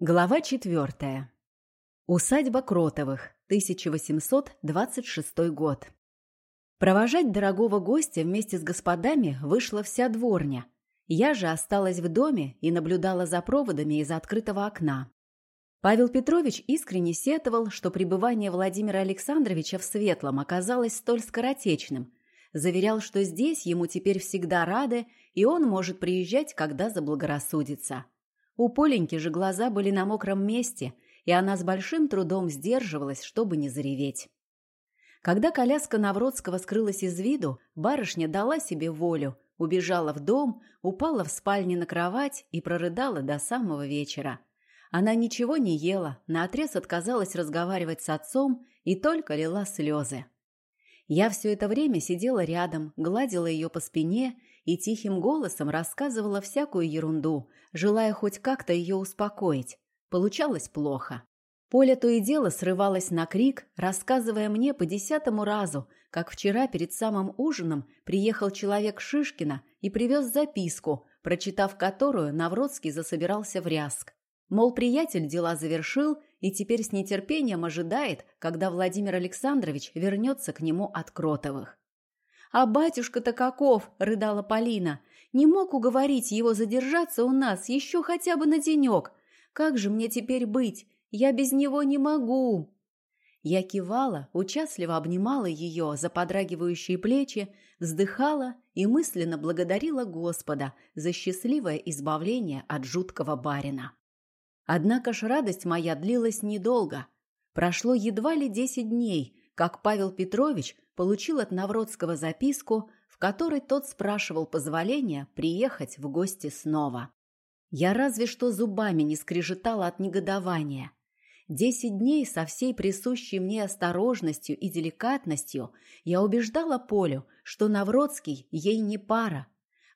Глава четвертая. Усадьба Кротовых, 1826 год. Провожать дорогого гостя вместе с господами вышла вся дворня. Я же осталась в доме и наблюдала за проводами из открытого окна. Павел Петрович искренне сетовал, что пребывание Владимира Александровича в Светлом оказалось столь скоротечным. Заверял, что здесь ему теперь всегда рады, и он может приезжать, когда заблагорассудится. У Поленьки же глаза были на мокром месте, и она с большим трудом сдерживалась, чтобы не зареветь. Когда коляска Навродского скрылась из виду, барышня дала себе волю, убежала в дом, упала в спальне на кровать и прорыдала до самого вечера. Она ничего не ела, наотрез отказалась разговаривать с отцом и только лила слезы. Я все это время сидела рядом, гладила ее по спине и тихим голосом рассказывала всякую ерунду, желая хоть как-то ее успокоить. Получалось плохо. Поля то и дело срывалась на крик, рассказывая мне по десятому разу, как вчера перед самым ужином приехал человек Шишкина и привез записку, прочитав которую Навродский засобирался в ряск. Мол, приятель дела завершил и теперь с нетерпением ожидает, когда Владимир Александрович вернется к нему от Кротовых. «А батюшка-то каков!» – рыдала Полина. «Не мог уговорить его задержаться у нас еще хотя бы на денек. Как же мне теперь быть? Я без него не могу!» Я кивала, участливо обнимала ее за подрагивающие плечи, вздыхала и мысленно благодарила Господа за счастливое избавление от жуткого барина. Однако ж радость моя длилась недолго. Прошло едва ли десять дней, как Павел Петрович получил от Навродского записку, в которой тот спрашивал позволения приехать в гости снова. Я разве что зубами не скрежетала от негодования. Десять дней со всей присущей мне осторожностью и деликатностью я убеждала Полю, что Навродский ей не пара,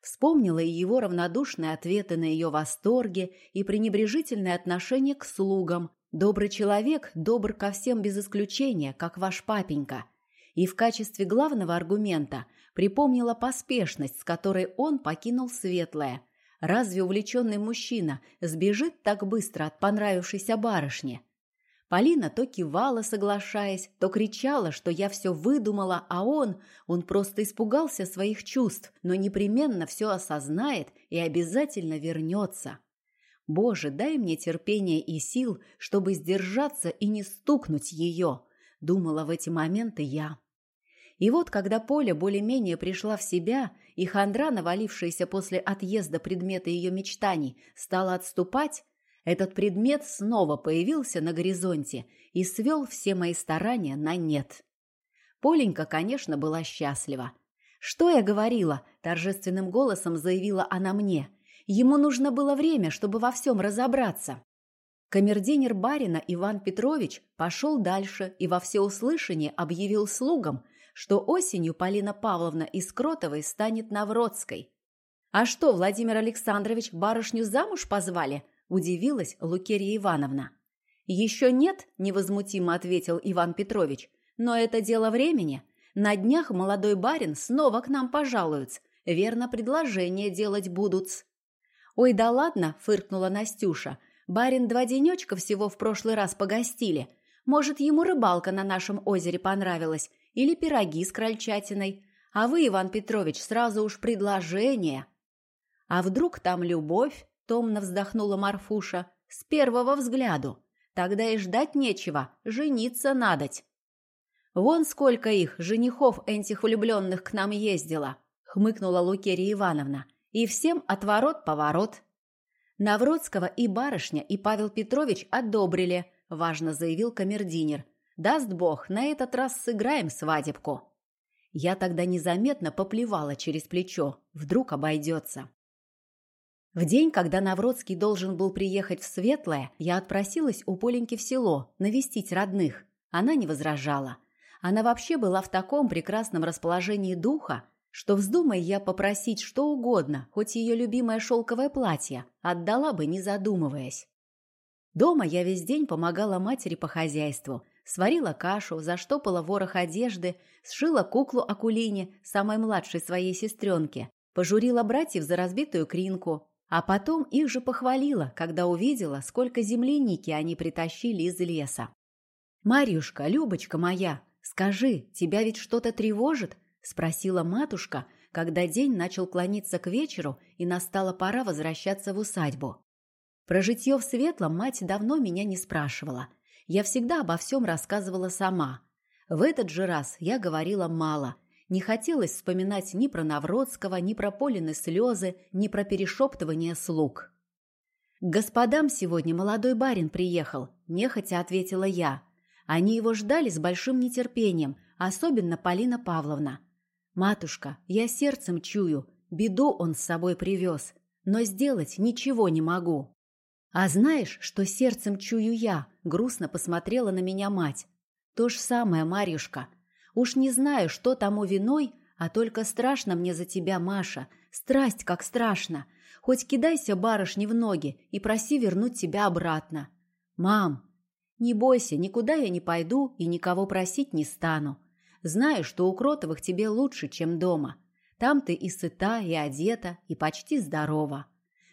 Вспомнила и его равнодушные ответы на ее восторги и пренебрежительное отношение к слугам. Добрый человек, добр ко всем без исключения, как ваш папенька. И в качестве главного аргумента припомнила поспешность, с которой он покинул Светлое. Разве увлеченный мужчина сбежит так быстро от понравившейся барышни? Полина то кивала, соглашаясь, то кричала, что я все выдумала, а он, он просто испугался своих чувств, но непременно все осознает и обязательно вернется. Боже, дай мне терпения и сил, чтобы сдержаться и не стукнуть ее, думала в эти моменты я. И вот, когда Поля более-менее пришла в себя, и хандра, навалившаяся после отъезда предмета ее мечтаний, стала отступать, этот предмет снова появился на горизонте и свел все мои старания на нет. Поленька, конечно, была счастлива. «Что я говорила?» – торжественным голосом заявила она мне. «Ему нужно было время, чтобы во всем разобраться». Камердинер барина Иван Петрович пошел дальше и во всеуслышание объявил слугам, что осенью Полина Павловна из Кротовой станет Навродской. «А что, Владимир Александрович, барышню замуж позвали?» – удивилась Лукерья Ивановна. «Еще нет», – невозмутимо ответил Иван Петрович. «Но это дело времени. На днях молодой барин снова к нам пожалуется. Верно, предложение делать будут». «Ой, да ладно», – фыркнула Настюша. «Барин два денечка всего в прошлый раз погостили. Может, ему рыбалка на нашем озере понравилась или пироги с крольчатиной. А вы, Иван Петрович, сразу уж предложение». «А вдруг там любовь?» Томно вздохнула Марфуша. С первого взгляду. Тогда и ждать нечего, жениться надоть. Вон сколько их, женихов этих влюбленных к нам ездило, хмыкнула Лукерия Ивановна. И всем отворот-поворот. Навродского и барышня, и Павел Петрович одобрили, важно заявил камердинер. Даст бог, на этот раз сыграем свадебку. Я тогда незаметно поплевала через плечо. Вдруг обойдется. В день, когда Навродский должен был приехать в Светлое, я отпросилась у Поленьки в село, навестить родных. Она не возражала. Она вообще была в таком прекрасном расположении духа, что, вздумай я попросить что угодно, хоть ее любимое шелковое платье, отдала бы, не задумываясь. Дома я весь день помогала матери по хозяйству, сварила кашу, заштопала ворох одежды, сшила куклу Акулине, самой младшей своей сестренке, пожурила братьев за разбитую кринку, А потом их же похвалила, когда увидела, сколько земляники они притащили из леса. «Марьюшка, Любочка моя, скажи, тебя ведь что-то тревожит?» – спросила матушка, когда день начал клониться к вечеру и настала пора возвращаться в усадьбу. Про житье в Светлом мать давно меня не спрашивала. Я всегда обо всем рассказывала сама. В этот же раз я говорила мало – не хотелось вспоминать ни про Навродского, ни про Полины слезы, ни про перешептывание слуг. «К господам сегодня молодой барин приехал», – нехотя ответила я. Они его ждали с большим нетерпением, особенно Полина Павловна. «Матушка, я сердцем чую, беду он с собой привез, но сделать ничего не могу». «А знаешь, что сердцем чую я?» – грустно посмотрела на меня мать. «То же самое, Марьюшка. Уж не знаю, что тому виной, а только страшно мне за тебя, Маша. Страсть, как страшно. Хоть кидайся барышне в ноги и проси вернуть тебя обратно. Мам, не бойся, никуда я не пойду и никого просить не стану. Знаю, что у Кротовых тебе лучше, чем дома. Там ты и сыта, и одета, и почти здорова.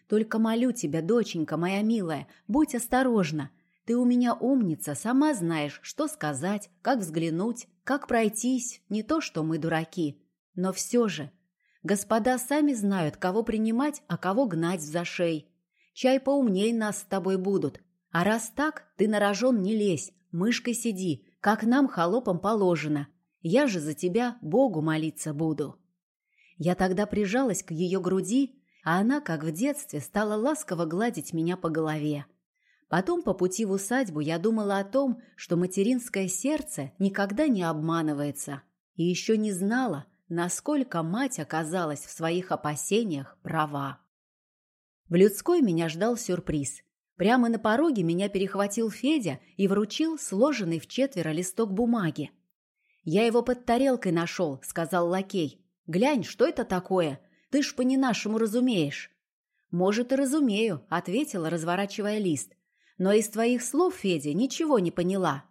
Только молю тебя, доченька моя милая, будь осторожна. Ты у меня умница, сама знаешь, что сказать, как взглянуть. Как пройтись, не то что мы дураки. Но все же, господа сами знают, кого принимать, а кого гнать за шей. Чай поумней нас с тобой будут. А раз так, ты на рожон не лезь, мышкой сиди, как нам, холопам, положено. Я же за тебя Богу молиться буду». Я тогда прижалась к ее груди, а она, как в детстве, стала ласково гладить меня по голове. Потом по пути в усадьбу я думала о том, что материнское сердце никогда не обманывается, и еще не знала, насколько мать оказалась в своих опасениях права. В людской меня ждал сюрприз. Прямо на пороге меня перехватил Федя и вручил сложенный в четверо листок бумаги. «Я его под тарелкой нашел», — сказал лакей. «Глянь, что это такое? Ты ж по-не-нашему разумеешь». «Может, и разумею», — ответила, разворачивая лист. Но из твоих слов, Федя, ничего не поняла.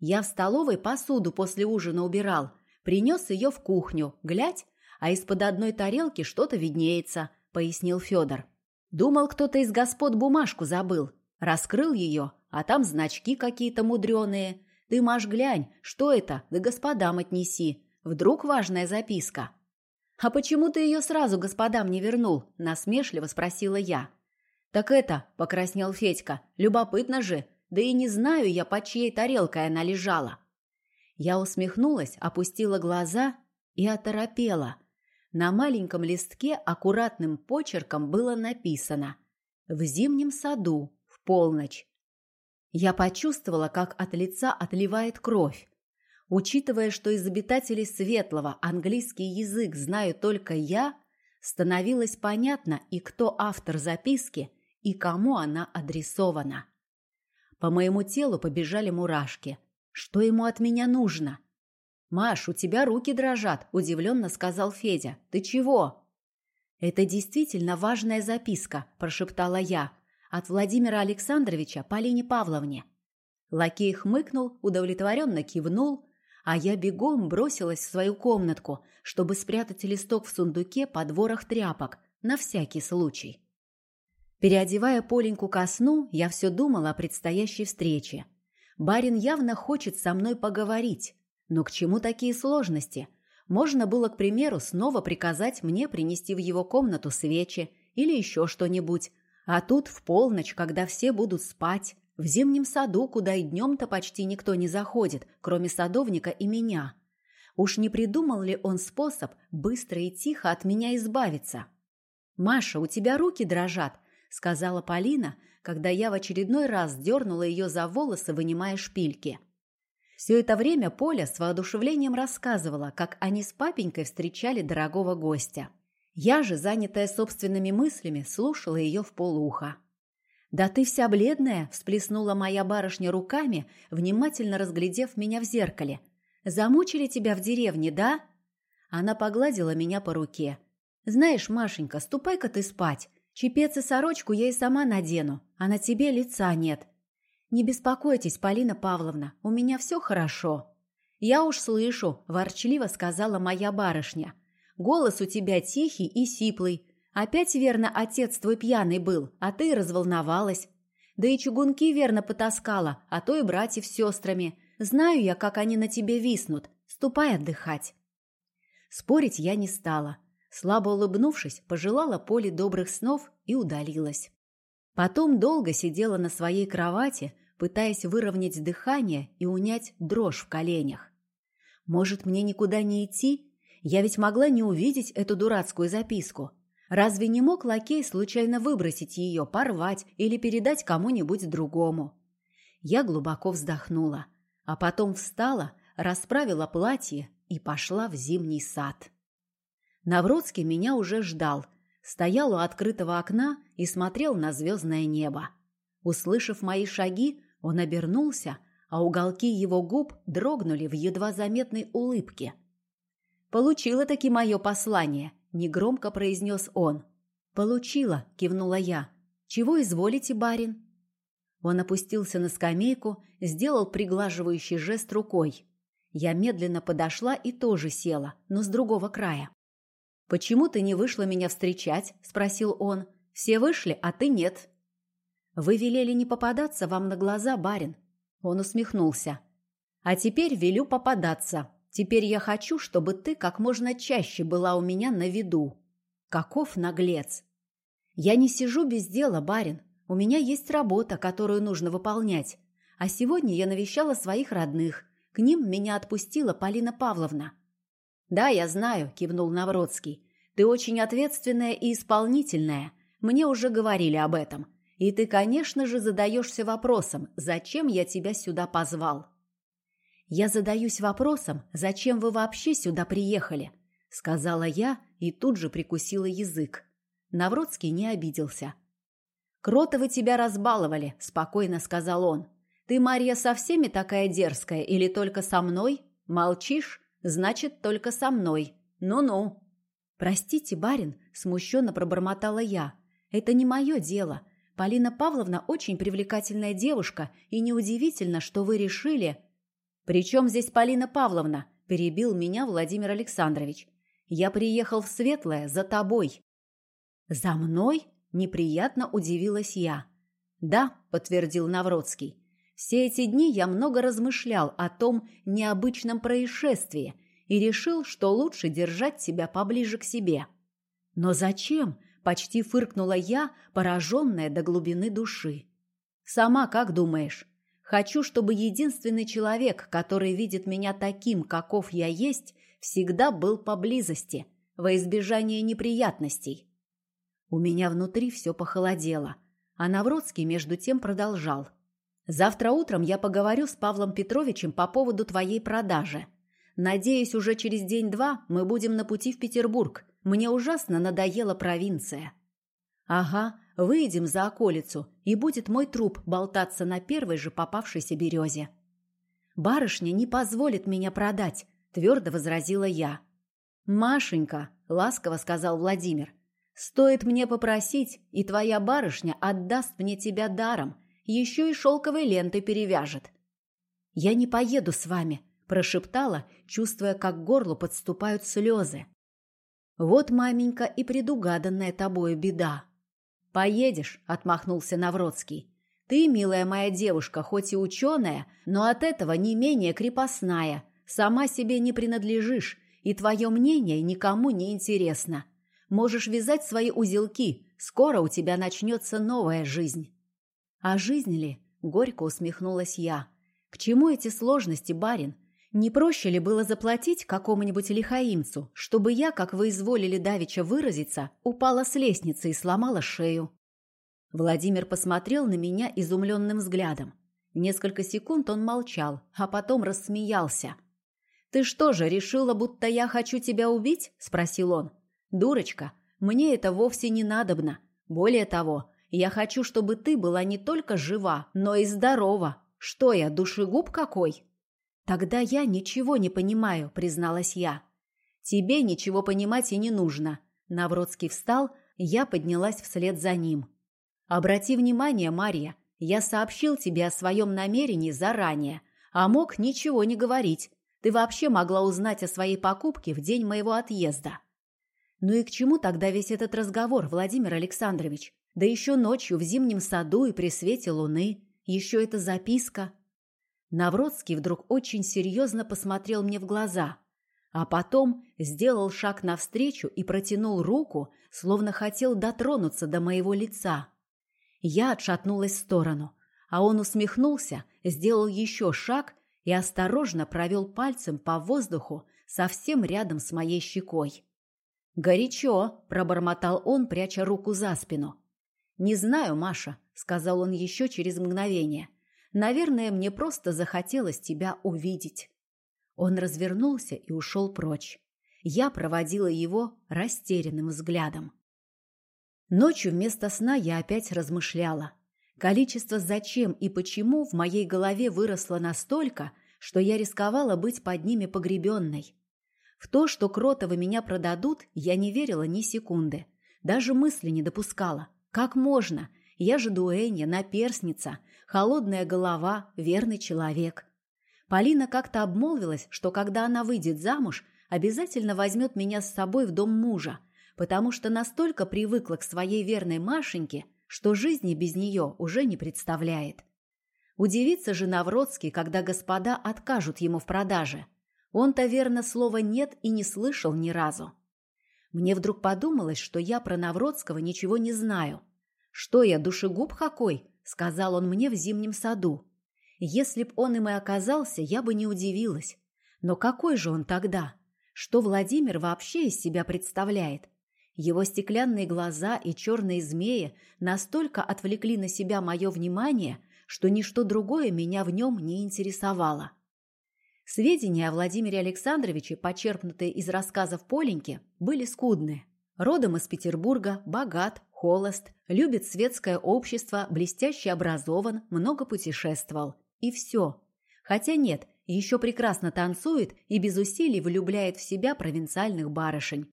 Я в столовой посуду после ужина убирал, принес ее в кухню, глядь, а из-под одной тарелки что-то виднеется, пояснил Федор. Думал, кто-то из господ бумажку забыл. Раскрыл ее, а там значки какие-то мудреные. Ты, Маш, глянь, что это, да господам отнеси. Вдруг важная записка. «А почему ты ее сразу господам не вернул?» – насмешливо спросила я. «Так это», — покраснел Федька, — «любопытно же, да и не знаю я, под чьей тарелкой она лежала». Я усмехнулась, опустила глаза и оторопела. На маленьком листке аккуратным почерком было написано «В зимнем саду, в полночь». Я почувствовала, как от лица отливает кровь. Учитывая, что из обитателей Светлого английский язык знаю только я, становилось понятно и кто автор записки – и кому она адресована. По моему телу побежали мурашки. Что ему от меня нужно? «Маш, у тебя руки дрожат», – удивленно сказал Федя. «Ты чего?» «Это действительно важная записка», – прошептала я. «От Владимира Александровича Полине Павловне». Лакей хмыкнул, удовлетворенно кивнул, а я бегом бросилась в свою комнатку, чтобы спрятать листок в сундуке под ворох тряпок, на всякий случай. Переодевая Поленьку ко сну, я все думала о предстоящей встрече. Барин явно хочет со мной поговорить. Но к чему такие сложности? Можно было, к примеру, снова приказать мне принести в его комнату свечи или еще что-нибудь. А тут в полночь, когда все будут спать, в зимнем саду, куда и днем-то почти никто не заходит, кроме садовника и меня. Уж не придумал ли он способ быстро и тихо от меня избавиться? «Маша, у тебя руки дрожат», сказала Полина, когда я в очередной раз дернула ее за волосы, вынимая шпильки. Все это время Поля с воодушевлением рассказывала, как они с папенькой встречали дорогого гостя. Я же, занятая собственными мыслями, слушала ее в полуха. «Да ты вся бледная!» – всплеснула моя барышня руками, внимательно разглядев меня в зеркале. «Замучили тебя в деревне, да?» Она погладила меня по руке. «Знаешь, Машенька, ступай-ка ты спать. Чепец и сорочку я и сама надену, а на тебе лица нет. Не беспокойтесь, Полина Павловна, у меня все хорошо. Я уж слышу, ворчливо сказала моя барышня. Голос у тебя тихий и сиплый. Опять, верно, отец твой пьяный был, а ты разволновалась. Да и чугунки верно потаскала, а то и братьев с сестрами. Знаю я, как они на тебе виснут. Ступай отдыхать. Спорить я не стала. Слабо улыбнувшись, пожелала Поле добрых снов и удалилась. Потом долго сидела на своей кровати, пытаясь выровнять дыхание и унять дрожь в коленях. Может, мне никуда не идти? Я ведь могла не увидеть эту дурацкую записку. Разве не мог лакей случайно выбросить ее, порвать или передать кому-нибудь другому? Я глубоко вздохнула, а потом встала, расправила платье и пошла в зимний сад. Навродский меня уже ждал, стоял у открытого окна и смотрел на звездное небо. Услышав мои шаги, он обернулся, а уголки его губ дрогнули в едва заметной улыбке. «Получила-таки мое послание», — негромко произнес он. «Получила», — кивнула я. «Чего изволите, барин?» Он опустился на скамейку, сделал приглаживающий жест рукой. Я медленно подошла и тоже села, но с другого края. «Почему ты не вышла меня встречать?» – спросил он. «Все вышли, а ты нет». «Вы велели не попадаться вам на глаза, барин». Он усмехнулся. «А теперь велю попадаться. Теперь я хочу, чтобы ты как можно чаще была у меня на виду». Каков наглец! «Я не сижу без дела, барин. У меня есть работа, которую нужно выполнять. А сегодня я навещала своих родных. К ним меня отпустила Полина Павловна. «Да, я знаю», – кивнул Навродский. «Ты очень ответственная и исполнительная. Мне уже говорили об этом. И ты, конечно же, задаешься вопросом, зачем я тебя сюда позвал?» «Я задаюсь вопросом, зачем вы вообще сюда приехали?» – сказала я и тут же прикусила язык. Навродский не обиделся. «Кротовы тебя разбаловали», – спокойно сказал он. «Ты, Марья, со всеми такая дерзкая или только со мной? Молчишь? Значит, только со мной. Ну-ну. Простите, барин, смущенно пробормотала я. Это не мое дело. Полина Павловна очень привлекательная девушка, и неудивительно, что вы решили... «При чем здесь Полина Павловна?» – перебил меня Владимир Александрович. «Я приехал в Светлое за тобой». «За мной?» – неприятно удивилась я. «Да», – подтвердил Навродский. Все эти дни я много размышлял о том необычном происшествии и решил, что лучше держать себя поближе к себе. Но зачем? Почти фыркнула я, пораженная до глубины души. Сама как думаешь? Хочу, чтобы единственный человек, который видит меня таким, каков я есть, всегда был поблизости, во избежание неприятностей. У меня внутри все похолодело, а Навродский между тем продолжал – Завтра утром я поговорю с Павлом Петровичем по поводу твоей продажи. Надеюсь, уже через день-два мы будем на пути в Петербург. Мне ужасно надоела провинция. Ага, выйдем за околицу, и будет мой труп болтаться на первой же попавшейся березе. Барышня не позволит меня продать, твердо возразила я. Машенька, ласково сказал Владимир, стоит мне попросить, и твоя барышня отдаст мне тебя даром, еще и шелковой лентой перевяжет. «Я не поеду с вами», – прошептала, чувствуя, как к горлу подступают слезы. «Вот, маменька, и предугаданная тобою беда». «Поедешь», – отмахнулся Навродский. «Ты, милая моя девушка, хоть и ученая, но от этого не менее крепостная. Сама себе не принадлежишь, и твое мнение никому не интересно. Можешь вязать свои узелки, скоро у тебя начнется новая жизнь». «А жизнь ли?» — горько усмехнулась я. «К чему эти сложности, барин? Не проще ли было заплатить какому-нибудь лихаимцу, чтобы я, как вы изволили давеча выразиться, упала с лестницы и сломала шею?» Владимир посмотрел на меня изумленным взглядом. Несколько секунд он молчал, а потом рассмеялся. «Ты что же, решила, будто я хочу тебя убить?» – спросил он. «Дурочка, мне это вовсе не надобно. Более того, я хочу, чтобы ты была не только жива, но и здорова. Что я, душегуб какой?» «Тогда я ничего не понимаю», — призналась я. «Тебе ничего понимать и не нужно». Навродский встал, я поднялась вслед за ним. «Обрати внимание, Марья, я сообщил тебе о своем намерении заранее, а мог ничего не говорить. Ты вообще могла узнать о своей покупке в день моего отъезда». Ну и к чему тогда весь этот разговор, Владимир Александрович? Да еще ночью в зимнем саду и при свете луны. Еще эта записка. Навродский вдруг очень серьезно посмотрел мне в глаза, а потом сделал шаг навстречу и протянул руку, словно хотел дотронуться до моего лица. Я отшатнулась в сторону, а он усмехнулся, сделал еще шаг и осторожно провел пальцем по воздуху совсем рядом с моей щекой. «Горячо!» – пробормотал он, пряча руку за спину. «Не знаю, Маша», – сказал он еще через мгновение. «Наверное, мне просто захотелось тебя увидеть». Он развернулся и ушел прочь. Я проводила его растерянным взглядом. Ночью вместо сна я опять размышляла. Количество «зачем» и «почему» в моей голове выросло настолько, что я рисковала быть под ними погребенной. В то, что Кротовы меня продадут, я не верила ни секунды. Даже мысли не допускала. Как можно? Я же дуэнья, наперсница, холодная голова, верный человек. Полина как-то обмолвилась, что когда она выйдет замуж, обязательно возьмет меня с собой в дом мужа, потому что настолько привыкла к своей верной Машеньке, что жизни без нее уже не представляет. Удивится же Навродский, когда господа откажут ему в продаже. Он-то верно слова «нет» и не слышал ни разу. Мне вдруг подумалось, что я про Навродского ничего не знаю. «Что я, душегуб какой?» — сказал он мне в зимнем саду. Если б он им и оказался, я бы не удивилась. Но какой же он тогда? Что Владимир вообще из себя представляет? Его стеклянные глаза и черные змеи настолько отвлекли на себя мое внимание, что ничто другое меня в нем не интересовало. Сведения о Владимире Александровиче, почерпнутые из рассказов Поленьки, были скудны. Родом из Петербурга, богат, холост, любит светское общество, блестяще образован, много путешествовал. И все. Хотя нет, еще прекрасно танцует и без усилий влюбляет в себя провинциальных барышень.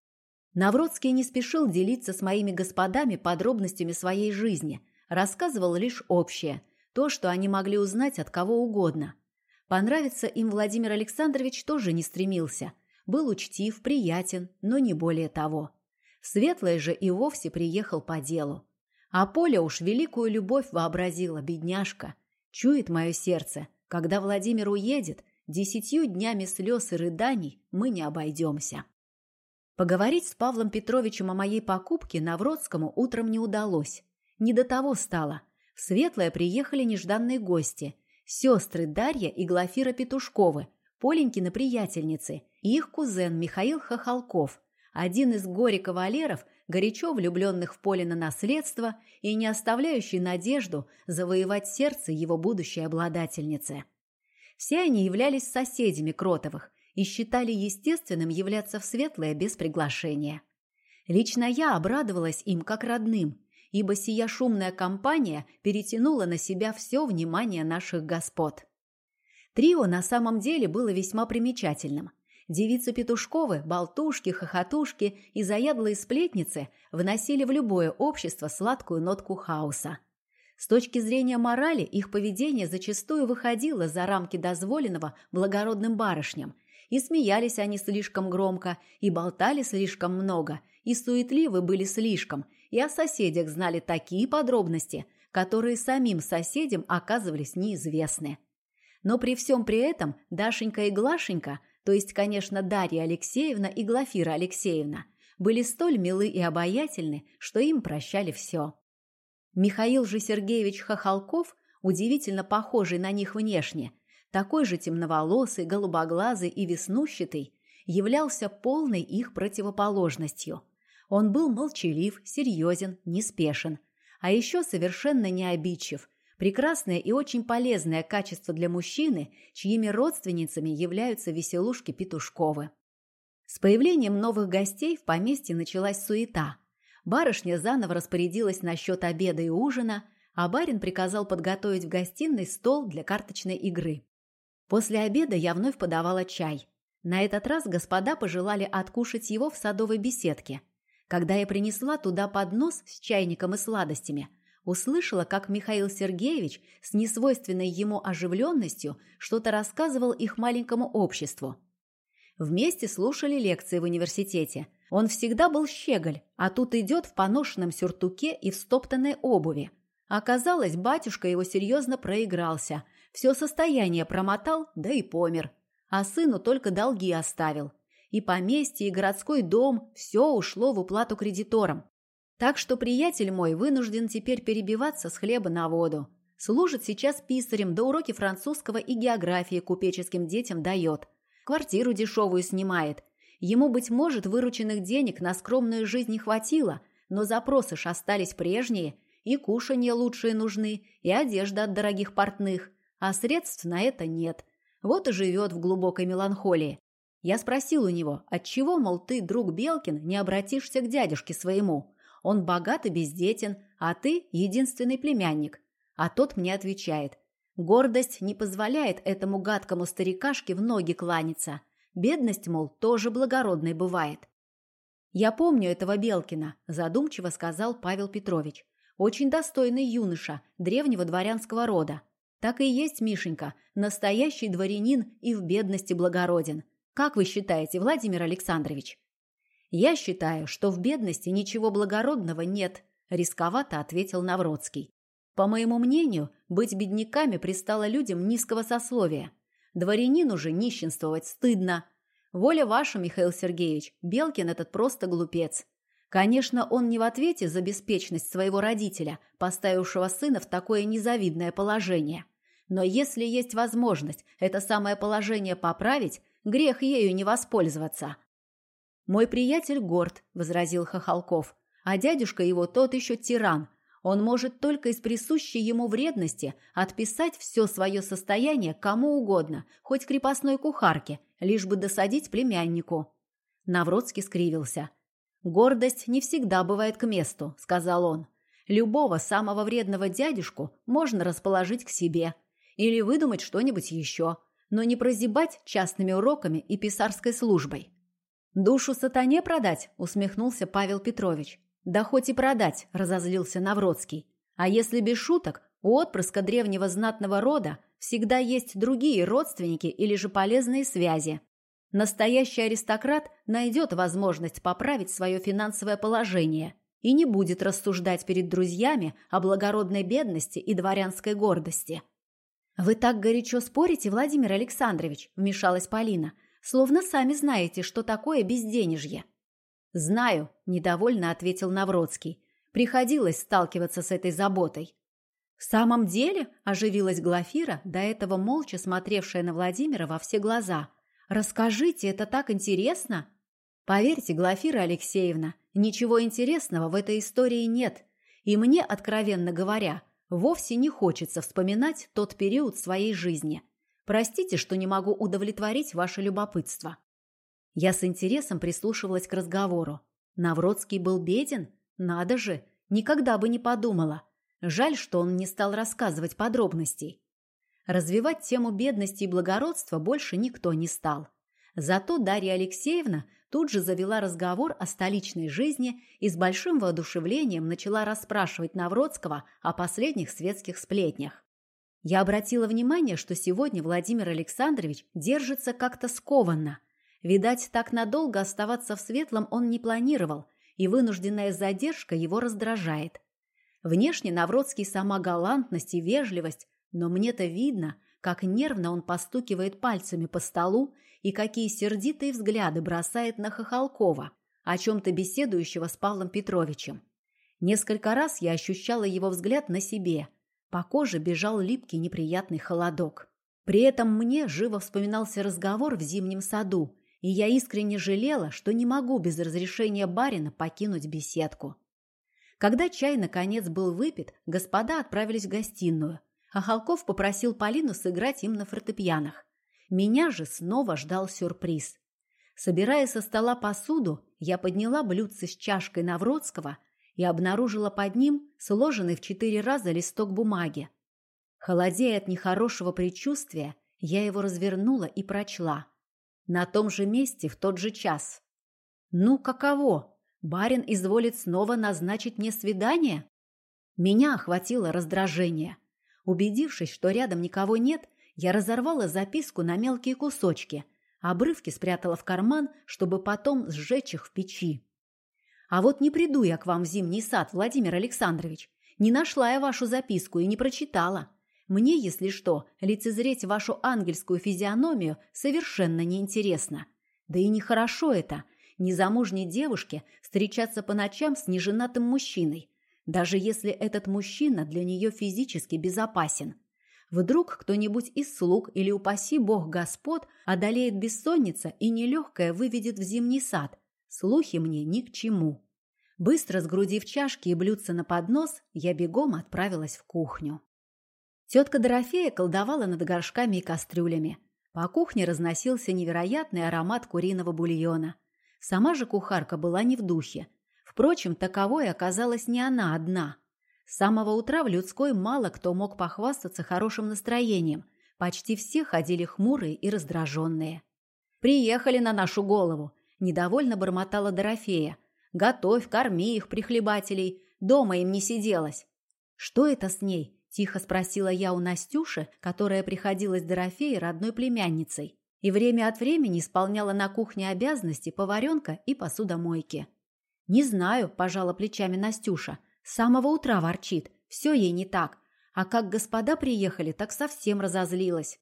Навродский не спешил делиться с моими господами подробностями своей жизни, рассказывал лишь общее, то, что они могли узнать от кого угодно. Понравиться им Владимир Александрович тоже не стремился. Был учтив, приятен, но не более того. Светлое же и вовсе приехал по делу. А Поля уж великую любовь вообразила, бедняжка. Чует мое сердце, когда Владимир уедет, десятью днями слез и рыданий мы не обойдемся. Поговорить с Павлом Петровичем о моей покупке Навродскому утром не удалось. Не до того стало. В Светлое приехали нежданные гости – сестры Дарья и Глафира Петушковы, Поленькины приятельницы, и их кузен Михаил Хохолков, один из горе-кавалеров, горячо влюбленных в Поле на наследство и не оставляющий надежду завоевать сердце его будущей обладательницы. Все они являлись соседями Кротовых и считали естественным являться в Светлое без приглашения. Лично я обрадовалась им как родным – ибо сия шумная компания перетянула на себя все внимание наших господ. Трио на самом деле было весьма примечательным. Девицы Петушковы, болтушки, хохотушки и заядлые сплетницы вносили в любое общество сладкую нотку хаоса. С точки зрения морали, их поведение зачастую выходило за рамки дозволенного благородным барышням, и смеялись они слишком громко, и болтали слишком много, и суетливы были слишком, и о соседях знали такие подробности, которые самим соседям оказывались неизвестны. Но при всем при этом Дашенька и Глашенька, то есть, конечно, Дарья Алексеевна и Глафира Алексеевна, были столь милы и обаятельны, что им прощали все. Михаил же Сергеевич Хохолков, удивительно похожий на них внешне, такой же темноволосый, голубоглазый и веснущатый, являлся полной их противоположностью – он был молчалив, серьезен, неспешен, а еще совершенно не обидчив. Прекрасное и очень полезное качество для мужчины, чьими родственницами являются веселушки Петушковы. С появлением новых гостей в поместье началась суета. Барышня заново распорядилась насчет обеда и ужина, а барин приказал подготовить в гостиной стол для карточной игры. После обеда я вновь подавала чай. На этот раз господа пожелали откушать его в садовой беседке – когда я принесла туда поднос с чайником и сладостями, услышала, как Михаил Сергеевич с несвойственной ему оживленностью что-то рассказывал их маленькому обществу. Вместе слушали лекции в университете, Он всегда был щеголь, а тут идет в поношенном сюртуке и в стоптанной обуви. Оказалось, батюшка его серьезно проигрался. Все состояние промотал, да и помер. А сыну только долги оставил. И поместье, и городской дом – все ушло в уплату кредиторам. Так что приятель мой вынужден теперь перебиваться с хлеба на воду. Служит сейчас писарем, да уроки французского и географии купеческим детям дает. Квартиру дешевую снимает. Ему, быть может, вырученных денег на скромную жизнь не хватило, но запросы ж остались прежние – и кушанье лучшие нужны, и одежда от дорогих портных, а средств на это нет. Вот и живет в глубокой меланхолии. Я спросил у него, отчего, мол, ты, друг Белкин, не обратишься к дядюшке своему? Он богат и бездетен, а ты единственный племянник. А тот мне отвечает. Гордость не позволяет этому гадкому старикашке в ноги кланяться. Бедность, мол, тоже благородной бывает. «Я помню этого Белкина», – задумчиво сказал Павел Петрович. Очень достойный юноша, древнего дворянского рода. Так и есть Мишенька, настоящий дворянин и в бедности благороден. Как вы считаете, Владимир Александрович? Я считаю, что в бедности ничего благородного нет, рисковато ответил Навроцкий. По моему мнению, быть бедняками пристало людям низкого сословия. Дворянину же нищенствовать стыдно. Воля ваша, Михаил Сергеевич, Белкин этот просто глупец. Конечно, он не в ответе за беспечность своего родителя, поставившего сына в такое незавидное положение. Но если есть возможность это самое положение поправить, грех ею не воспользоваться. «Мой приятель горд», — возразил Хохолков, «а дядюшка его тот еще тиран. Он может только из присущей ему вредности отписать все свое состояние кому угодно, хоть крепостной кухарке, лишь бы досадить племяннику». Навродский скривился — «Гордость не всегда бывает к месту», — сказал он. «Любого самого вредного дядюшку можно расположить к себе или выдумать что-нибудь еще, но не прозябать частными уроками и писарской службой». «Душу сатане продать?» — усмехнулся Павел Петрович. «Да хоть и продать», — разозлился Навродский. «А если без шуток, у отпрыска древнего знатного рода всегда есть другие родственники или же полезные связи, Настоящий аристократ найдет возможность поправить свое финансовое положение и не будет рассуждать перед друзьями о благородной бедности и дворянской гордости. «Вы так горячо спорите, Владимир Александрович», – вмешалась Полина, «словно сами знаете, что такое безденежье». «Знаю», – недовольно ответил Навродский. «Приходилось сталкиваться с этой заботой». «В самом деле?» – оживилась Глафира, до этого молча смотревшая на Владимира во все глаза – Расскажите, это так интересно. Поверьте, Глафира Алексеевна, ничего интересного в этой истории нет. И мне, откровенно говоря, вовсе не хочется вспоминать тот период своей жизни. Простите, что не могу удовлетворить ваше любопытство. Я с интересом прислушивалась к разговору. Навродский был беден? Надо же, никогда бы не подумала. Жаль, что он не стал рассказывать подробностей. Развивать тему бедности и благородства больше никто не стал. Зато Дарья Алексеевна тут же завела разговор о столичной жизни и с большим воодушевлением начала расспрашивать Навродского о последних светских сплетнях. Я обратила внимание, что сегодня Владимир Александрович держится как-то скованно. Видать, так надолго оставаться в светлом он не планировал, и вынужденная задержка его раздражает. Внешне Навродский сама галантность и вежливость но мне-то видно, как нервно он постукивает пальцами по столу и какие сердитые взгляды бросает на Хохолкова, о чем-то беседующего с Павлом Петровичем. Несколько раз я ощущала его взгляд на себе. По коже бежал липкий неприятный холодок. При этом мне живо вспоминался разговор в зимнем саду, и я искренне жалела, что не могу без разрешения барина покинуть беседку. Когда чай наконец был выпит, господа отправились в гостиную – а Холков попросил Полину сыграть им на фортепианах. Меня же снова ждал сюрприз. Собирая со стола посуду, я подняла блюдце с чашкой Навродского и обнаружила под ним сложенный в четыре раза листок бумаги. Холодея от нехорошего предчувствия, я его развернула и прочла. На том же месте в тот же час. «Ну, каково? Барин изволит снова назначить мне свидание?» Меня охватило раздражение – Убедившись, что рядом никого нет, я разорвала записку на мелкие кусочки, Обрывки спрятала в карман, чтобы потом сжечь их в печи. А вот не приду я к вам в зимний сад, Владимир Александрович. Не нашла я вашу записку и не прочитала. Мне, если что, лицезреть вашу ангельскую физиономию совершенно неинтересно. Да и нехорошо это, незамужней девушке встречаться по ночам с неженатым мужчиной, даже если этот мужчина для нее физически безопасен. Вдруг кто-нибудь из слуг или, упаси бог господ, одолеет бессонница и нелегкая выведет в зимний сад. Слухи мне ни к чему. Быстро сгрудив чашки и блюдца на поднос, я бегом отправилась в кухню. Тетка Дорофея колдовала над горшками и кастрюлями. По кухне разносился невероятный аромат куриного бульона. Сама же кухарка была не в духе. Впрочем, таковой оказалась не она одна. С самого утра в людской мало кто мог похвастаться хорошим настроением. Почти все ходили хмурые и раздраженные. «Приехали на нашу голову!» – недовольно бормотала Дорофея. «Готовь, корми их, прихлебателей. Дома им не сиделось». «Что это с ней?» Тихо спросила я у Настюши, которая приходилась Дорофее родной племянницей и время от времени исполняла на кухне обязанности поваренка и посудомойки. «Не знаю», – пожала плечами Настюша. «С самого утра ворчит. Все ей не так. А как господа приехали, так совсем разозлилась».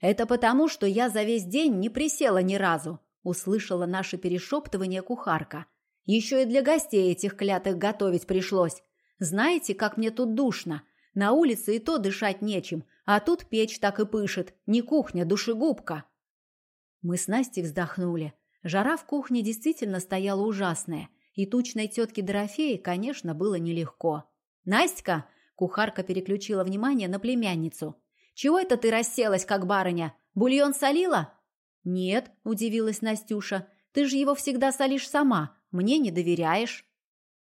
«Это потому, что я за весь день не присела ни разу», – услышала наше перешептывание кухарка. «Еще и для гостей этих клятых готовить пришлось. Знаете, как мне тут душно? На улице и то дышать нечем, а тут печь так и пышет. Не кухня, душегубка. Мы с Настей вздохнули. Жара в кухне действительно стояла ужасная, и тучной тетке Дорофеи, конечно, было нелегко. «Настя!» – кухарка переключила внимание на племянницу. «Чего это ты расселась, как барыня? Бульон солила?» «Нет», – удивилась Настюша. «Ты же его всегда солишь сама. Мне не доверяешь».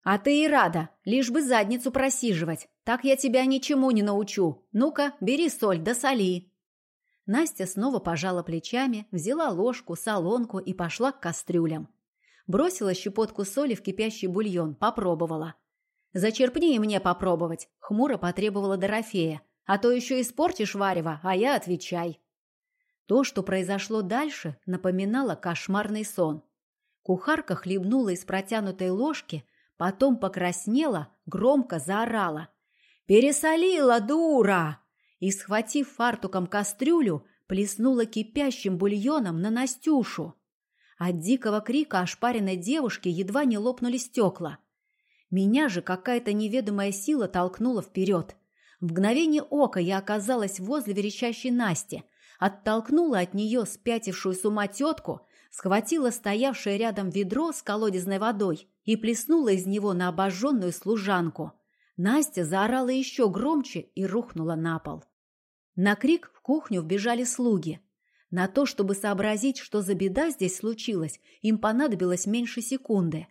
«А ты и рада, лишь бы задницу просиживать. Так я тебя ничему не научу. Ну-ка, бери соль да соли». Настя снова пожала плечами, взяла ложку, солонку и пошла к кастрюлям. Бросила щепотку соли в кипящий бульон, попробовала. «Зачерпни и мне попробовать», — хмуро потребовала Дорофея. «А то еще испортишь варево, а я отвечай». То, что произошло дальше, напоминало кошмарный сон. Кухарка хлебнула из протянутой ложки — Потом покраснела, громко заорала. «Пересолила, дура!» И, схватив фартуком кастрюлю, плеснула кипящим бульоном на Настюшу. От дикого крика ошпаренной девушки едва не лопнули стекла. Меня же какая-то неведомая сила толкнула вперед. В мгновение ока я оказалась возле верещащей Насти, оттолкнула от нее спятившую с ума тетку, схватила стоявшее рядом ведро с колодезной водой и плеснула из него на обожженную служанку. Настя заорала еще громче и рухнула на пол. На крик в кухню вбежали слуги. На то, чтобы сообразить, что за беда здесь случилась, им понадобилось меньше секунды.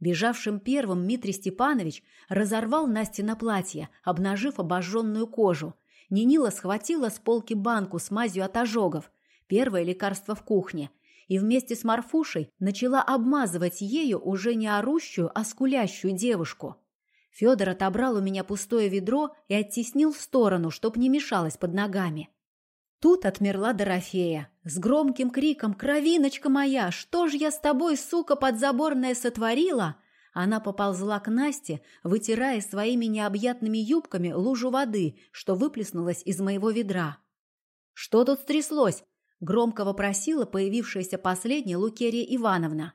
Бежавшим первым Дмитрий Степанович разорвал Насте на платье, обнажив обожженную кожу. Нинила схватила с полки банку с мазью от ожогов, первое лекарство в кухне, и вместе с Марфушей начала обмазывать ею уже не орущую, а скулящую девушку. Федор отобрал у меня пустое ведро и оттеснил в сторону, чтоб не мешалось под ногами. Тут отмерла Дорофея. С громким криком «Кровиночка моя! Что ж я с тобой, сука, подзаборная сотворила?» Она поползла к Насте, вытирая своими необъятными юбками лужу воды, что выплеснулась из моего ведра. «Что тут стряслось?» Громко вопросила появившаяся последняя Лукерия Ивановна.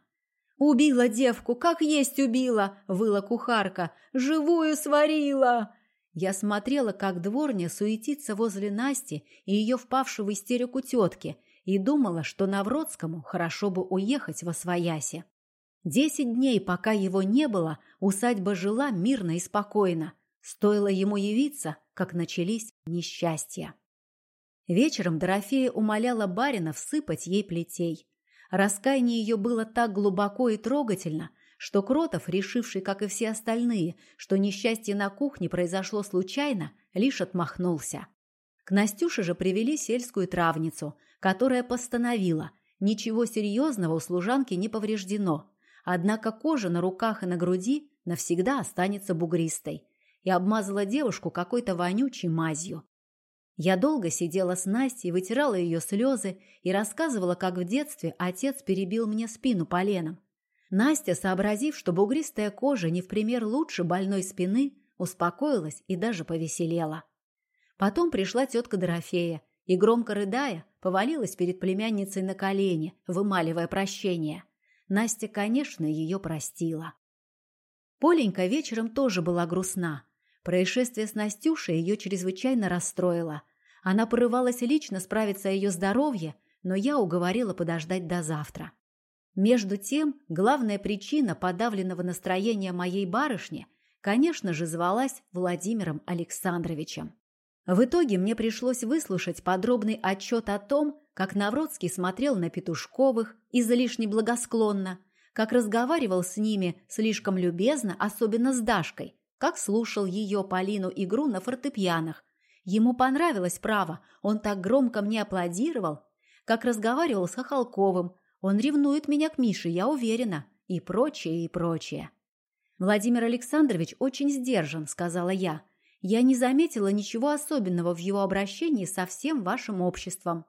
«Убила девку, как есть убила!» – выла кухарка. «Живую сварила!» Я смотрела, как дворня суетится возле Насти и ее впавшего в истерику тетки, и думала, что Навродскому хорошо бы уехать во Свояси. Десять дней, пока его не было, усадьба жила мирно и спокойно. Стоило ему явиться, как начались несчастья. Вечером Дорофея умоляла барина всыпать ей плетей. Раскаяние ее было так глубоко и трогательно, что Кротов, решивший, как и все остальные, что несчастье на кухне произошло случайно, лишь отмахнулся. К Настюше же привели сельскую травницу, которая постановила, ничего серьезного у служанки не повреждено, однако кожа на руках и на груди навсегда останется бугристой, и обмазала девушку какой-то вонючей мазью. Я долго сидела с Настей, вытирала ее слезы и рассказывала, как в детстве отец перебил мне спину поленом. Настя, сообразив, что бугристая кожа не в пример лучше больной спины, успокоилась и даже повеселела. Потом пришла тетка Дорофея и, громко рыдая, повалилась перед племянницей на колени, вымаливая прощение. Настя, конечно, ее простила. Поленька вечером тоже была грустна. Происшествие с Настюшей ее чрезвычайно расстроило. Она порывалась лично справиться о ее здоровье, но я уговорила подождать до завтра. Между тем, главная причина подавленного настроения моей барышни, конечно же, звалась Владимиром Александровичем. В итоге мне пришлось выслушать подробный отчет о том, как Навродский смотрел на Петушковых излишне благосклонно, как разговаривал с ними слишком любезно, особенно с Дашкой, как слушал ее, Полину, игру на фортепианах. Ему понравилось право, он так громко мне аплодировал, как разговаривал с Хохолковым, он ревнует меня к Мише, я уверена, и прочее, и прочее. Владимир Александрович очень сдержан, сказала я. Я не заметила ничего особенного в его обращении со всем вашим обществом.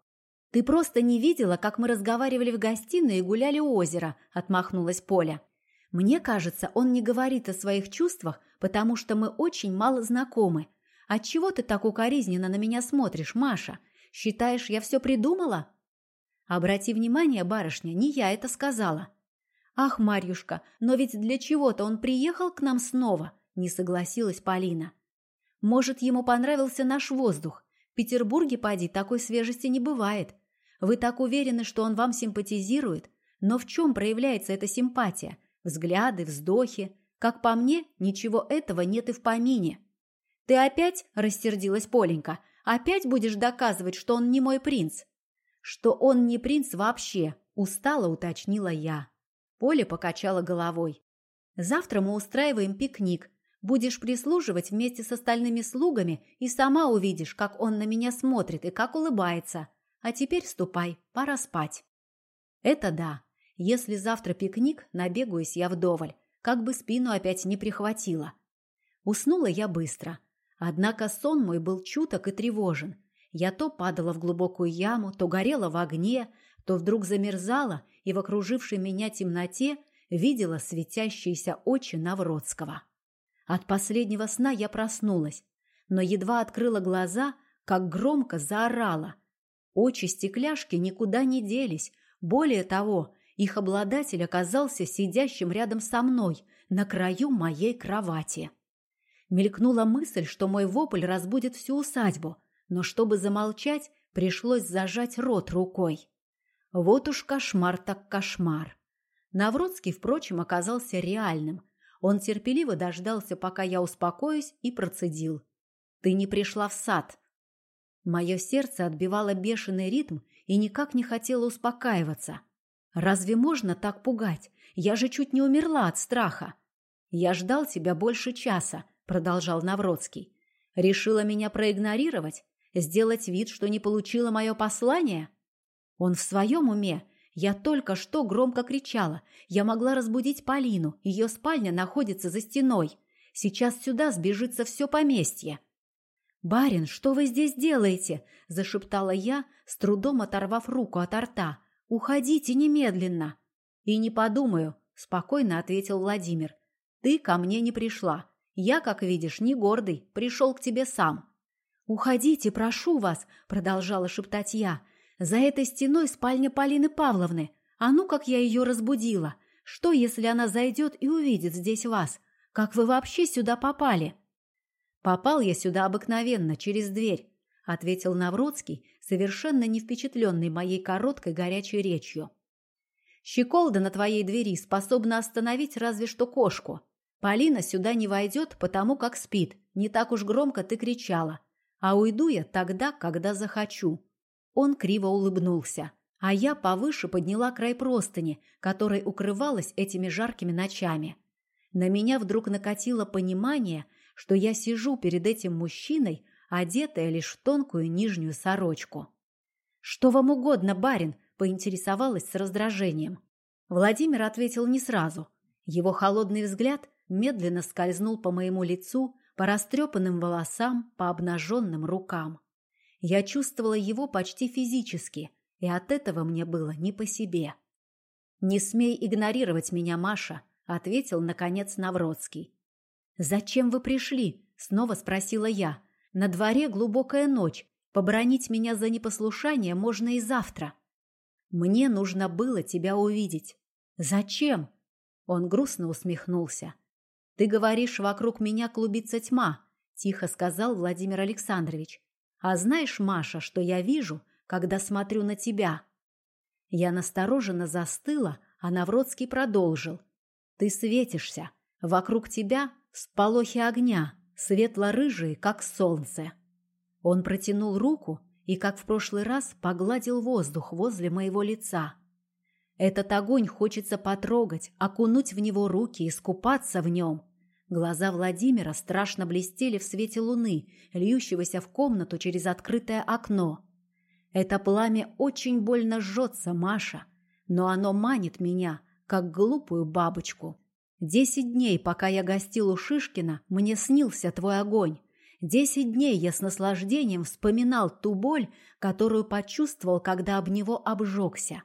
«Ты просто не видела, как мы разговаривали в гостиной и гуляли у озера», – отмахнулась Поля. «Мне кажется, он не говорит о своих чувствах, потому что мы очень мало знакомы. Отчего ты так укоризненно на меня смотришь, Маша? Считаешь, я все придумала?» «Обрати внимание, барышня, не я это сказала». «Ах, Марьюшка, но ведь для чего-то он приехал к нам снова», – не согласилась Полина. «Может, ему понравился наш воздух. В Петербурге, поди, такой свежести не бывает. Вы так уверены, что он вам симпатизирует? Но в чем проявляется эта симпатия? Взгляды, вздохи. Как по мне, ничего этого нет и в помине. Ты опять, рассердилась Поленька, опять будешь доказывать, что он не мой принц? Что он не принц вообще, устало уточнила я. Поля покачала головой. Завтра мы устраиваем пикник. Будешь прислуживать вместе с остальными слугами и сама увидишь, как он на меня смотрит и как улыбается. А теперь ступай, пора спать. Это да. Если завтра пикник, набегаюсь я вдоволь, как бы спину опять не прихватило. Уснула я быстро. Однако сон мой был чуток и тревожен. Я то падала в глубокую яму, то горела в огне, то вдруг замерзала и в окружившей меня темноте видела светящиеся очи Навродского. От последнего сна я проснулась, но едва открыла глаза, как громко заорала – Очи стекляшки никуда не делись. Более того, их обладатель оказался сидящим рядом со мной, на краю моей кровати. Мелькнула мысль, что мой вопль разбудит всю усадьбу, но чтобы замолчать, пришлось зажать рот рукой. Вот уж кошмар так кошмар. Навродский, впрочем, оказался реальным. Он терпеливо дождался, пока я успокоюсь, и процедил. «Ты не пришла в сад. Мое сердце отбивало бешеный ритм и никак не хотело успокаиваться. Разве можно так пугать? Я же чуть не умерла от страха. Я ждал тебя больше часа, продолжал Навродский. Решила меня проигнорировать, сделать вид, что не получила мое послание? Он в своем уме. Я только что громко кричала. Я могла разбудить Полину. Ее спальня находится за стеной. Сейчас сюда сбежится все поместье. «Барин, что вы здесь делаете?» – зашептала я, с трудом оторвав руку от рта. «Уходите немедленно!» «И не подумаю», – спокойно ответил Владимир. «Ты ко мне не пришла. Я, как видишь, не гордый, пришел к тебе сам». «Уходите, прошу вас», – продолжала шептать я. «За этой стеной спальня Полины Павловны. А ну, как я ее разбудила! Что, если она зайдет и увидит здесь вас? Как вы вообще сюда попали?» «Попал я сюда обыкновенно, через дверь», — ответил Навродский, совершенно не впечатленный моей короткой горячей речью. «Щеколда на твоей двери способна остановить разве что кошку. Полина сюда не войдет, потому как спит. Не так уж громко ты кричала. А уйду я тогда, когда захочу». Он криво улыбнулся, а я повыше подняла край простыни, которой укрывалась этими жаркими ночами. На меня вдруг накатило понимание, что я сижу перед этим мужчиной, одетая лишь в тонкую нижнюю сорочку. «Что вам угодно, барин?» – поинтересовалась с раздражением. Владимир ответил не сразу. Его холодный взгляд медленно скользнул по моему лицу, по растрепанным волосам, по обнаженным рукам. Я чувствовала его почти физически, и от этого мне было не по себе. «Не смей игнорировать меня, Маша», — ответил, наконец, Навродский. «Зачем вы пришли?» — снова спросила я. «На дворе глубокая ночь. Побронить меня за непослушание можно и завтра». «Мне нужно было тебя увидеть». «Зачем?» Он грустно усмехнулся. «Ты говоришь, вокруг меня клубится тьма», — тихо сказал Владимир Александрович. «А знаешь, Маша, что я вижу, когда смотрю на тебя?» Я настороженно застыла, а Навродский продолжил. «Ты светишься. Вокруг тебя сполохи огня, светло-рыжие, как солнце». Он протянул руку и, как в прошлый раз, погладил воздух возле моего лица. Этот огонь хочется потрогать, окунуть в него руки, искупаться в нем. Глаза Владимира страшно блестели в свете луны, льющегося в комнату через открытое окно. Это пламя очень больно жжется, Маша, но оно манит меня, как глупую бабочку. Десять дней, пока я гостил у Шишкина, мне снился твой огонь. Десять дней я с наслаждением вспоминал ту боль, которую почувствовал, когда об него обжегся.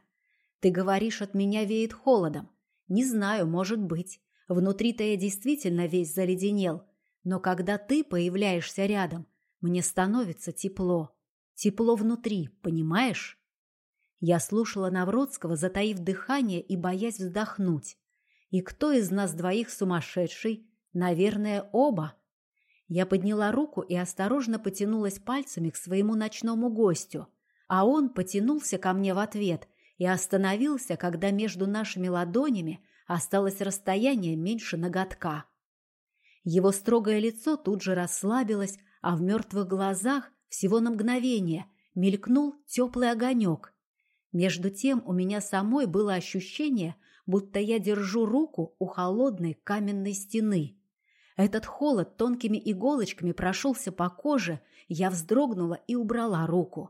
Ты говоришь, от меня веет холодом. Не знаю, может быть. Внутри-то я действительно весь заледенел. Но когда ты появляешься рядом, мне становится тепло. Тепло внутри, понимаешь? Я слушала Навродского, затаив дыхание и боясь вздохнуть. И кто из нас двоих сумасшедший? Наверное, оба. Я подняла руку и осторожно потянулась пальцами к своему ночному гостю, а он потянулся ко мне в ответ – и остановился, когда между нашими ладонями осталось расстояние меньше ноготка. Его строгое лицо тут же расслабилось, а в мертвых глазах всего на мгновение мелькнул теплый огонек. Между тем у меня самой было ощущение, будто я держу руку у холодной каменной стены. Этот холод тонкими иголочками прошелся по коже, я вздрогнула и убрала руку.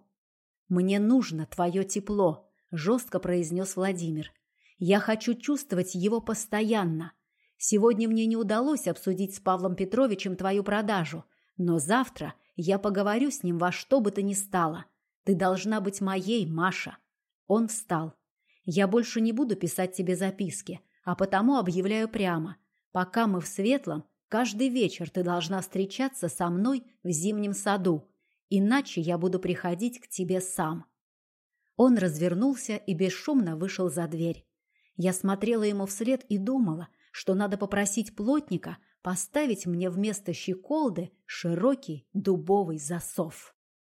«Мне нужно твое тепло», – жестко произнес Владимир. «Я хочу чувствовать его постоянно. Сегодня мне не удалось обсудить с Павлом Петровичем твою продажу, но завтра я поговорю с ним во что бы то ни стало. Ты должна быть моей, Маша». Он встал. «Я больше не буду писать тебе записки, а потому объявляю прямо. Пока мы в светлом, каждый вечер ты должна встречаться со мной в зимнем саду, иначе я буду приходить к тебе сам». Он развернулся и бесшумно вышел за дверь. Я смотрела ему вслед и думала, что надо попросить плотника поставить мне вместо щеколды широкий дубовый засов.